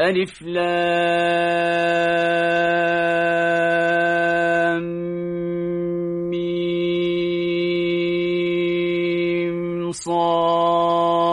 ألف لام ميم صاد.